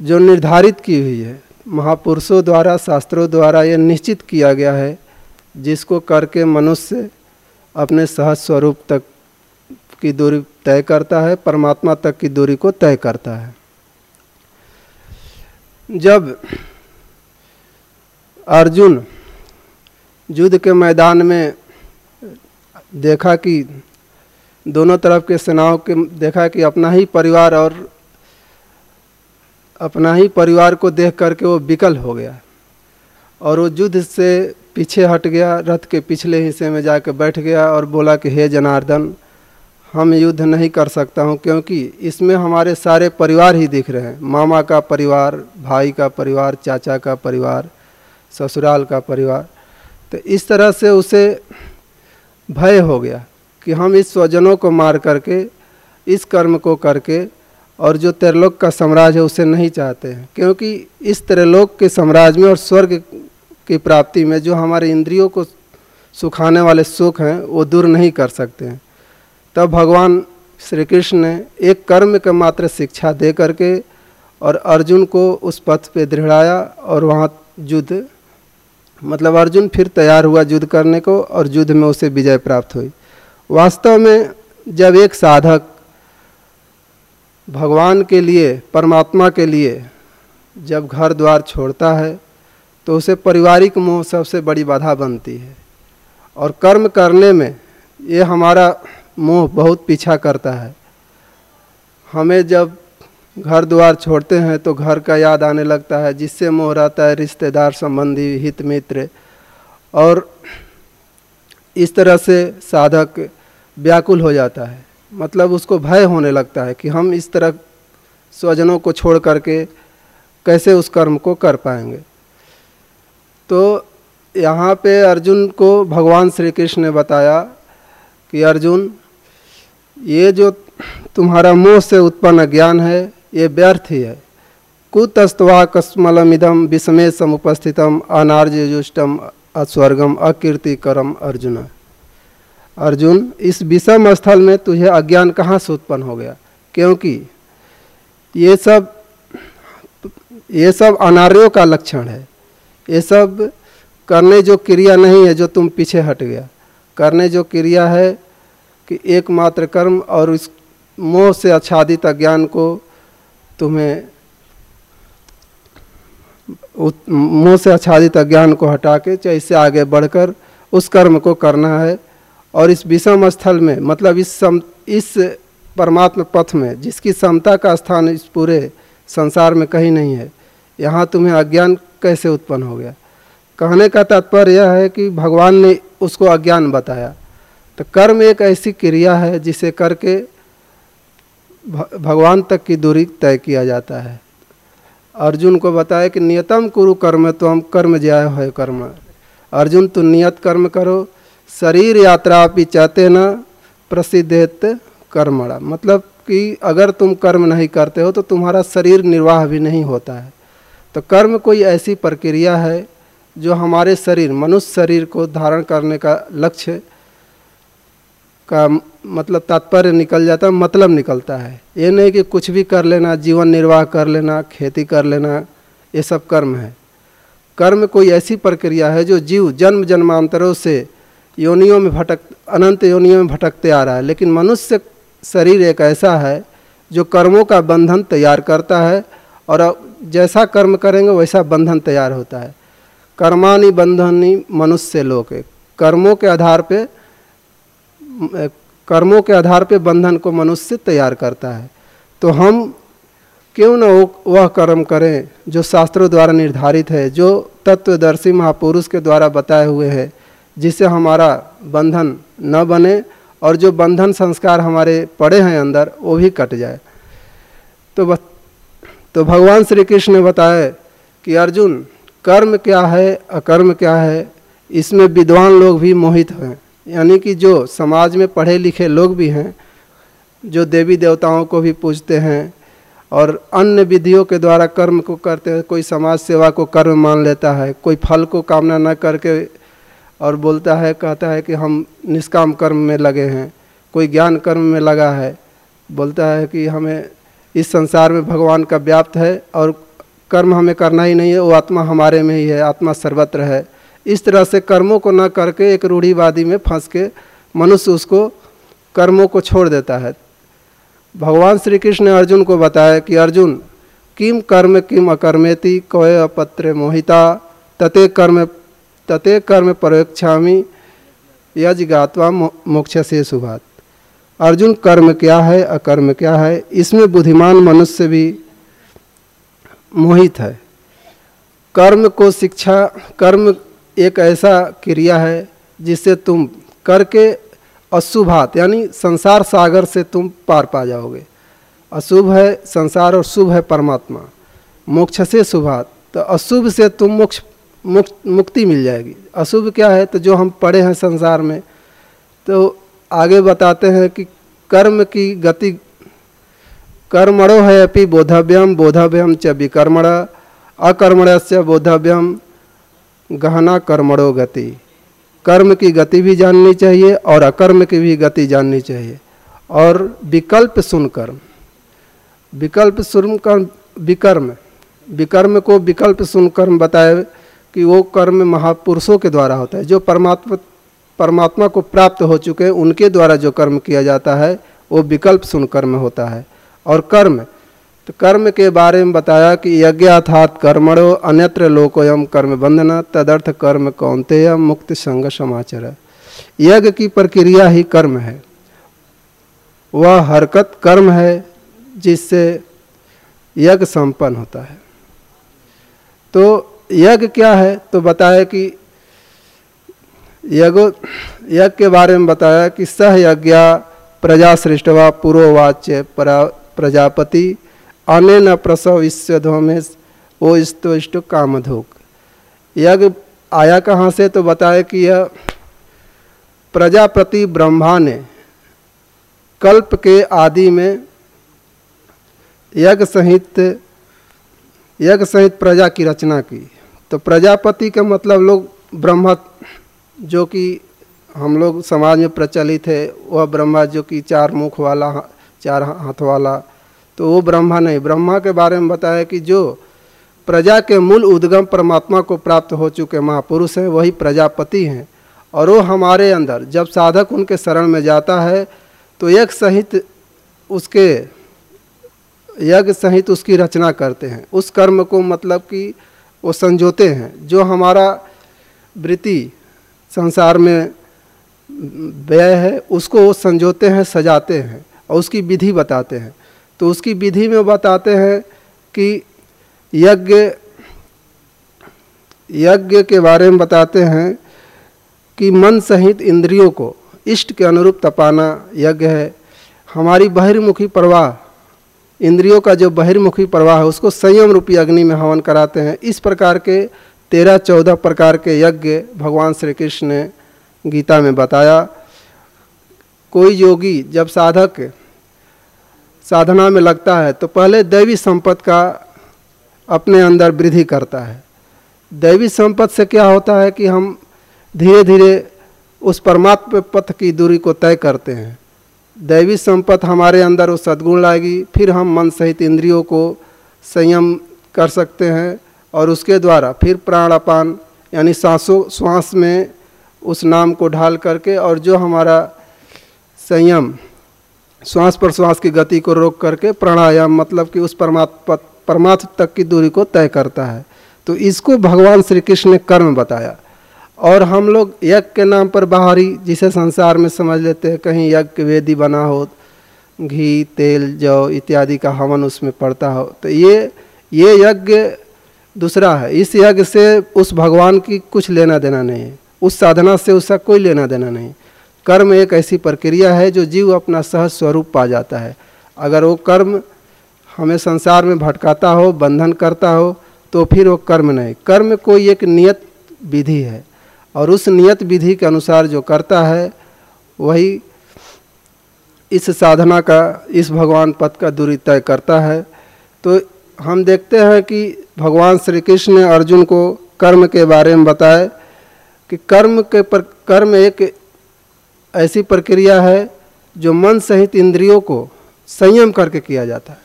जो निर्धारित की हुई है, महापुरुषों द्वारा, शास्त्रों द्वारा यह निश्चित किया गया है, जिसको करके मनुष्य अपने सहज स्वरूप तक की दूरी तय करता है, परमात्मा तक की दूरी को तय करता है। जब अर्जुन युद्ध के मैदान में देखा कि दोनों तरफ़ के सेनाओं के, देखा कि अपना ही परिवार और अपना ही परिवार को देख करके वो विकल हो गया और वो युद्ध से पीछे हट गया, रथ के पिछले हिस्से में जाकर बैठ गया और बोला कि, हे जनार्दन, हम युद्ध नहीं कर सकता हूँ क्योंकि इसमें हमारे सारे परिवार ही दिख रहे हैं। मामा का परिवार, भाई का परिवार, चाचा का परिवार, ससुराल का परिवार। तो इस तरह से उसे भय हो गया कि हम इस स्वजनों को मार करके, इस कर्म को करके और जो त्रिलोक का साम्राज्य है, उसे नहीं चाहते हैं। क्योंकि इस त्रिलोक के साम्राज्य में और स्वर्ग की प्राप्ति में जो हमारे इंद्रियों को सुखाने वाले सुख हैं, वो दूर नहीं कर सकते हैं। तब भगवान श्री कृष्ण ने एक कर्म के मात्र शिक्षा दे करके और अर्जुन को उस पथ पे दृढ़ाया और वहाँ युद्ध मतलब अर्जुन फिर तैयार हुआ युद्ध करने को और युद्ध में उसे विजय प्राप्त हुई। वास्तव में जब एक साधक भगवान के लिए, परमात्मा के लिए जब घर द्वार छोड़ता है तो उसे पारिवारिक मोह सबसे बड़ी बाधा बनती है। और कर्म करने में ये हमारा मोह बहुत पीछा करता है। हमें जब घर द्वार छोड़ते हैं तो घर का याद आने लगता है, जिससे मोह रहता है रिश्तेदार, संबंधी हित मित्र और इस तरह से साधक व्याकुल हो जाता है। मतलब उसको भय होने लगता है कि हम इस तरह स्वजनों को छोड़ करके कैसे उस कर्म को कर पाएँगे। तो यहाँ पे अर्जुन को भगवान श्री कृष्ण ने बताया कि अर्जुन, ये जो तुम्हारा मोह से उत्पन्न ज्ञान है, ये व्यर्थ ही है। कुतस्तवा कस्मलमिदम विषमे समुपस्थितम अनार्यजुष्टम अस्वर्गम अकीर्तिकरम अर्जुन। अर्जुन, इस विषम स्थल में तुझे अज्ञान कहाँ से उत्पन्न हो गया? क्योंकि ये सब ये सब अनार्यों का लक्षण है। ये सब करने जो क्रिया नहीं है, जो तुम पीछे हट गया। करने जो क्रिया है कि एकमात्र कर्म और इस मोह से आच्छादित अज्ञान को तुम्हें मोह से आच्छादित अज्ञान को हटा के, चाहे इससे आगे बढ़कर उस कर्म को करना है और इस विषम स्थल में मतलब इस सम, इस परमात्मा पथ में, जिसकी समता का स्थान इस पूरे संसार में कहीं नहीं है, यहाँ तुम्हें अज्ञान कैसे उत्पन्न हो गया? कहने का तात्पर्य यह है कि भगवान ने उसको अज्ञान बताया। तो कर्म एक ऐसी क्रिया है जिसे करके भगवान तक की दूरी तय किया जाता है। अर्जुन को बताया कि नियतम कुरु कर्म तो हम कर्म ज्याय है कर्म। अर्जुन तू नियत कर्म करो शरीर यात्रा भी चाहते न, प्रसिद्धित कर्मणा। मतलब कि अगर तुम कर्म नहीं करते हो तो तुम्हारा शरीर निर्वाह भी नहीं होता है। तो कर्म कोई ऐसी प्रक्रिया है, जो हमारे शरीर, मनुष्य शरीर को धारण करने का लक्ष्य का मतलब तात्पर्य निकल जाता है मतलब निकलता है। ये नहीं कि कुछ भी कर लेना, जीवन निर्वाह कर लेना, खेती कर लेना, ये सब कर्म है। कर्म कोई ऐसी प्रक्रिया है, जो जीव जन्म जन्मांतरों से योनियों में भटक, अनंत योनियों में भटकते आ रहा है। लेकिन मनुष्य शरीर एक ऐसा है जो कर्मों का बंधन तैयार करता है और जैसा कर्म करेंगे वैसा बंधन तैयार होता है। कर्मानि बंधनी मनुष्य लोग कर्मों के आधार पे कर्मों के आधार पे बंधन को मनुष्य तैयार करता है। तो हम क्यों न वह कर्म करें जो शास्त्रों द्वारा निर्धारित है, जो तत्वदर्शी महापुरुष के द्वारा बताए हुए हैं। जिससे हमारा बंधन न बने और जो बंधन संस्कार हमारे पड़े हैं अंदर, वो भी कट जाए। तो बस तो भगवान श्री कृष्ण ने बताया कि अर्जुन, कर्म क्या है, अकर्म क्या है? इसमें विद्वान लोग भी मोहित हैं। यानी कि जो समाज में पढ़े लिखे लोग भी हैं, जो देवी देवताओं को भी पूजते हैं और अन्य विधियों के द्वारा कर्म को करते हैं, कोई समाज सेवा को कर्म मान लेता है, कोई फल को कामना न करके और बोलता है, कहता है कि हम निष्काम कर्म में लगे हैं, कोई ज्ञान कर्म में लगा है। बोलता है कि हमें इस संसार में भगवान का व्याप्त है और कर्म हमें करना ही नहीं है, वो आत्मा हमारे में ही है, आत्मा सर्वत्र है। इस तरह से कर्मों को न करके एक रूढ़ीवादी में फंस के मनुष्य उसको कर्मों को छोड़ देता है। भगवान श्री कृष्ण ने अर्जुन को बताया कि, अर्जुन, किम कर्म किम अकर्मेति, कय अपत्र मोहिता, तते कर्म तते कर्म परोक्षामी, यज गात्वा मोक्ष से सुभात। अर्जुन, कर्म क्या है, अकर्म क्या है, इसमें बुद्धिमान मनुष्य भी मोहित है। कर्म को शिक्षा, कर्म एक ऐसा क्रिया है जिससे तुम करके अशुभात, यानी संसार सागर से तुम पार पा जाओगे। अशुभ है संसार और शुभ है परमात्मा। मोक्ष से शुभात तो अशुभ से तुम मोक्ष मुक्ति मिल जाएगी। अशुभ क्या है? तो जो हम पढ़े हैं संसार में तो आगे बताते हैं कि कर्म की गति कर्मणो है अपि बोधव्यम बोधव्यम च विकर्मण अकर्मण से बोधव्यम गहना कर्मणो गति। कर्म की गति भी जाननी चाहिए और अकर्म की भी गति जाननी चाहिए। और विकल्प सुनकर विकल्प सुनकर विकर्म। विकर्म को विकल्प सुनकर बताए कि वो कर्म महापुरुषों के द्वारा होता है। जो परमात्मा परमात्मा को प्राप्त हो चुके हैं, उनके द्वारा जो कर्म किया जाता है, वो विकल्प सुन कर्म होता है। और कर्म तो कर्म के बारे में बताया कि यज्ञ अर्थात कर्मणो अन्यत्र लोकोयम कर्म बंधना, तदर्थ कर्म कौनते मुक्त संग समाचार। यज्ञ की प्रक्रिया ही कर्म है। वह हरकत कर्म है, जिससे यज्ञ संपन्न होता है। तो यज्ञ क्या है? तो बताया कि यज्ञ यज्ञ के बारे में बताया कि सह यज्ञ प्रजा सृष्टवा पूर्ववाच्य प्रजापति अनेन प्रसव में ओ इष्ट कामधोक। यज्ञ आया कहाँ से? तो बताया कि यह प्रजापति ब्रह्मा ने कल्प के आदि में यज्ञ सहित यज्ञ सहित प्रजा की रचना की। तो प्रजापति का मतलब लोग ब्रह्मा जो कि हम लोग समाज में प्रचलित है, वह ब्रह्मा जो कि चार मुख वाला, चार हाथ वाला तो वो ब्रह्मा नहीं। ब्रह्मा के बारे में बताया कि जो प्रजा के मूल उद्गम परमात्मा को प्राप्त हो चुके महापुरुष हैं, वही प्रजापति हैं। और वो हमारे अंदर, जब साधक उनके शरण में जाता है तो यज्ञ सहित उसके, यज्ञ सहित उसकी रचना करते हैं। उस कर्म को मतलब कि वो संजोते हैं, जो हमारा वृत्ति संसार में व्यय है, उसको वो संजोते हैं, सजाते हैं और उसकी विधि बताते हैं। तो उसकी विधि में बताते हैं कि यज्ञ यज्ञ के बारे में बताते हैं कि मन सहित इंद्रियों को इष्ट के अनुरूप तपाना यज्ञ है। हमारी बहिर्मुखी प्रवाह इंद्रियों का जो बहिर्मुखी प्रवाह है, उसको संयम रूपी अग्नि में हवन कराते हैं। इस प्रकार के तेरह चौदह प्रकार के यज्ञ भगवान श्री कृष्ण ने गीता में बताया। कोई योगी जब साधक साधना में लगता है तो पहले दैवी संपत्ति का अपने अंदर वृद्धि करता है। दैवी संपत्ति से क्या होता है कि हम धीरे धीरे उस परमात्मा पथ की दूरी को तय करते हैं। दैवी संपत्ति हमारे अंदर वो सद्गुण लाएगी, फिर हम मन सहित इंद्रियों को संयम कर सकते हैं और उसके द्वारा फिर प्राण अपान, यानी सांसों, श्वास में उस नाम को ढाल करके और जो हमारा संयम, श्वास प्रश्वास की गति को रोक करके प्राणायाम मतलब कि उस परमात्मा, परमात्म तक की दूरी को तय करता है। तो इसको भगवान श्री कृष्ण ने कर्म बताया। और हम लोग यज्ञ के नाम पर बाहरी जिसे संसार में समझ लेते हैं, कहीं यज्ञ वेदी बना हो, घी, तेल, जौ इत्यादि का हवन उसमें पड़ता हो। तो ये ये यज्ञ दूसरा है। इस यज्ञ से उस भगवान की कुछ लेना देना नहीं उस साधना से उसका कोई लेना देना नहीं कर्म एक ऐसी प्रक्रिया है जो जीव अपना सहज स्वरूप पा जाता है। अगर वो कर्म हमें संसार में भटकाता हो, बंधन करता हो तो फिर वो कर्म नहीं। कर्म कोई एक नियत विधि है। और उस नियत विधि के अनुसार जो करता है, वही इस साधना का, इस भगवान पद का दूरी तय करता है। तो हम देखते हैं कि भगवान श्री कृष्ण ने अर्जुन को कर्म के बारे में बताए कि कर्म के पर, कर्म एक ऐसी प्रक्रिया है जो मन सहित इंद्रियों को संयम करके किया जाता है।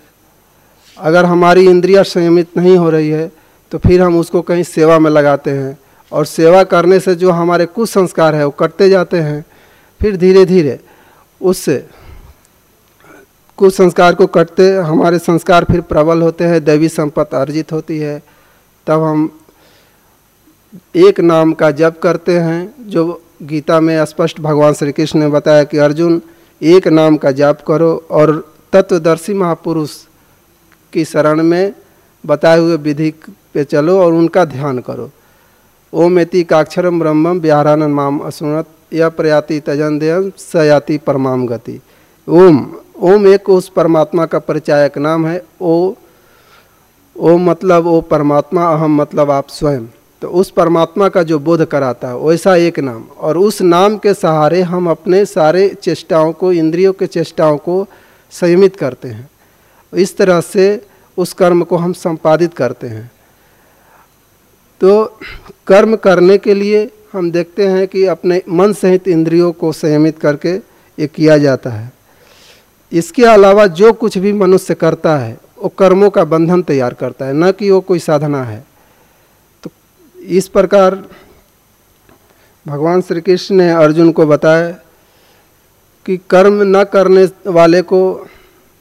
अगर हमारी इंद्रियाँ संयमित नहीं हो रही है तो फिर हम उसको कहीं सेवा में लगाते हैं। और सेवा करने से जो हमारे कुछ संस्कार है, वो कटते जाते हैं। फिर धीरे धीरे उससे कुछ संस्कार को कटते, हमारे संस्कार फिर प्रबल होते हैं, दैवी संपत्ति अर्जित होती है। तब हम एक नाम का जप करते हैं, जो गीता में स्पष्ट भगवान श्री कृष्ण ने बताया कि, अर्जुन, एक नाम का जाप करो। और तत्वदर्शी महापुरुष की शरण में बताए हुए विधि पे चलो और उनका ध्यान करो। ओम एति काक्षरम ब्रह्मम व्याहरानन माम असुनत यह प्रयाति तजनदेयम सयाति परमाम गति। ओम ओम एक उस परमात्मा का परिचायक नाम है, ओ ओ मतलब ओ परमात्मा, अहम मतलब आप स्वयं। तो उस परमात्मा का जो बोध कराता है, वैसा एक नाम। और उस नाम के सहारे हम अपने सारे चेष्टाओं को, इंद्रियों के चेष्टाओं को संयमित करते हैं। इस तरह से उस कर्म को हम संपादित करते हैं। तो कर्म करने के लिए हम देखते हैं कि अपने मन सहित इंद्रियों को संयमित करके ये किया जाता है। इसके अलावा जो कुछ भी मनुष्य करता है, वो कर्मों का बंधन तैयार करता है, न कि वो कोई साधना है। तो इस प्रकार भगवान श्री कृष्ण ने अर्जुन को बताया कि कर्म न करने वाले को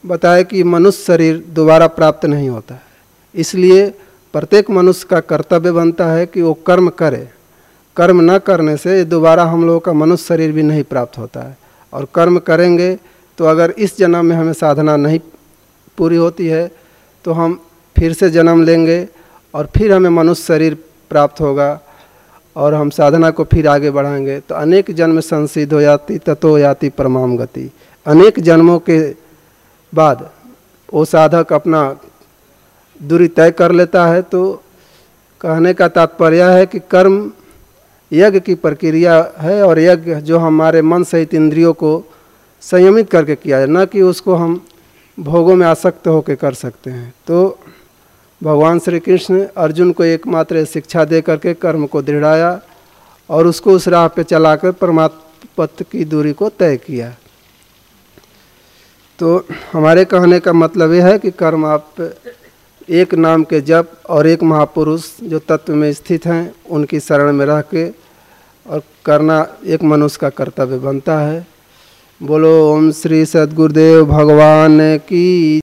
बताया कि मनुष्य शरीर दोबारा प्राप्त नहीं होता है। इसलिए प्रत्येक मनुष्य का कर्तव्य बनता है कि वो कर्म करे। कर्म न करने से दोबारा हम लोगों का मनुष्य शरीर भी नहीं प्राप्त होता है। और कर्म करेंगे तो अगर इस जन्म में हमें साधना नहीं पूरी होती है तो हम फिर से जन्म लेंगे और फिर हमें मनुष्य शरीर प्राप्त होगा और हम साधना को फिर आगे बढ़ाएँगे। तो अनेक जन्म संसिद्ध हो जाती, तत्व जाती परमाम गति। अनेक जन्मों के बाद वो साधक अपना दूरी तय कर लेता है तो कहने का तात्पर्य है कि कर्म यज्ञ की प्रक्रिया है और यज्ञ जो हमारे मन सहित इंद्रियों को संयमित करके किया जाए, न कि उसको हम भोगों में आसक्त होकर कर सकते हैं। तो भगवान श्री कृष्ण अर्जुन को एकमात्र शिक्षा दे करके कर्म को दृढ़ाया और उसको उस राह पे चलाकर परमात्मा पथ की दूरी को तय किया। तो हमारे कहने का मतलब यह है कि कर्म आप एक नाम के जप और एक महापुरुष जो तत्व में स्थित हैं, उनकी शरण में रह के और करना एक मनुष्य का कर्तव्य बनता है। बोलो, ओम श्री सदगुरुदेव भगवान की